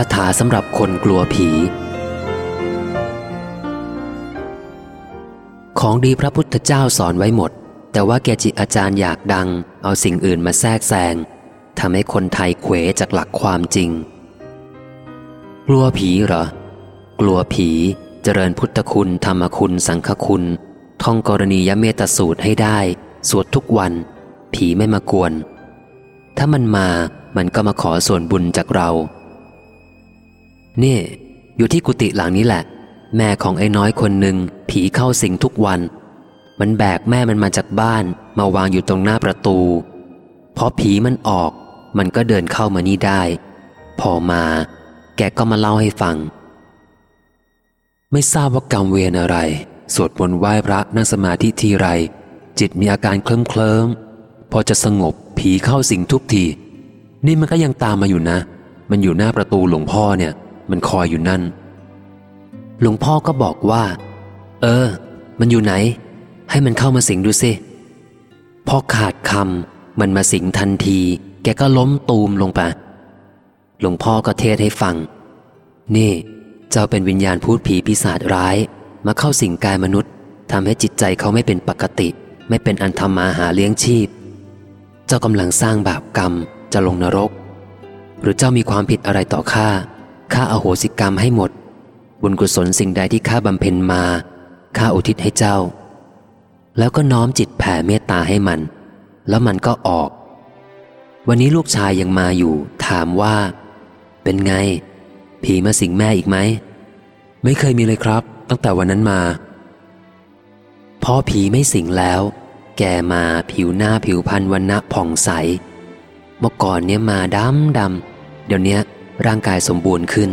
คาถาสำหรับคนกลัวผี ของดีพระพุทธเจ้าสอนไว้หมด แต่ว่าแกจิอาจารย์อยากดัง เอาสิ่งอื่นมาแทรกแซงทำให้คนไทยเขวจากหลักความจริง กลัวผีเหรอ กลัวผีเจริญพุทธคุณ ธรรมคุณ สังฆคุณ ท่องกรณียเมตสูตรให้ได้ สวดทุกวัน ผีไม่มากวน ถ้ามันมามันก็มาขอส่วนบุญจากเรา นี่ อยู่ที่กุฏิหลังนี้แหละ แม่ของไอ้น้อยคนหนึ่งผีเข้าสิงทุกวัน มันแบกแม่มันมาจากบ้านมาวางอยู่ตรงหน้าประตู พอผีมันออก มันก็เดินเข้ามานี่ได้ พอมา แกก็มาเล่าให้ฟัง ไม่ทราบว่ากรรมเวรอะไร สวดมนต์ไหว้พระนั่งสมาธิทีไร จิตมีอาการเคลิ้มเคลิ้มพอจะสงบผีเข้าสิงทุกที นี่มันก็ยังตามมาอยู่นะ มันอยู่หน้าประตูหลวงพ่อเนี่ย มันคอยอยู่นั่น หลวงพ่อก็บอกว่า เออ มันอยู่ไหน ให้มันเข้ามาสิงดูสิพอขาดคำมันมาสิงทันที แกก็ล้มตูมลงไป หลวงพ่อก็เทศให้ฟัง นี่ เจ้าเป็นวิญญาณพูดผีปีศาจร้าย มาเข้าสิงกายมนุษย์ทำให้จิตใจเขาไม่เป็นปกติ ไม่เป็นอันทำมาหาเลี้ยงชีพ เจ้ากำลังสร้างบาปกรรมจะลงนรก หรือเจ้ามีความผิดอะไรต่อข้า ข้าอาโหสิกรรมให้หมด บุญกุศลสิ่งใดที่ข้าบำเพ็ญมาข้าอุทิศให้เจ้า แล้วก็น้อมจิตแผ่เมตตาให้มัน แล้วมันก็ออก วันนี้ลูกชายยังมาอยู่ ถามว่า เป็นไง ผีมาสิงแม่อีกไหม ไม่เคยมีเลยครับ ตั้งแต่วันนั้นมาพอผีไม่สิงแล้ว แกมาผิวหน้าผิวพันวันณะผ่องใส เมื่อก่อนเนี้ยมาดำดำเดี๋ยวนี้ ร่างกายสมบูรณ์ขึ้น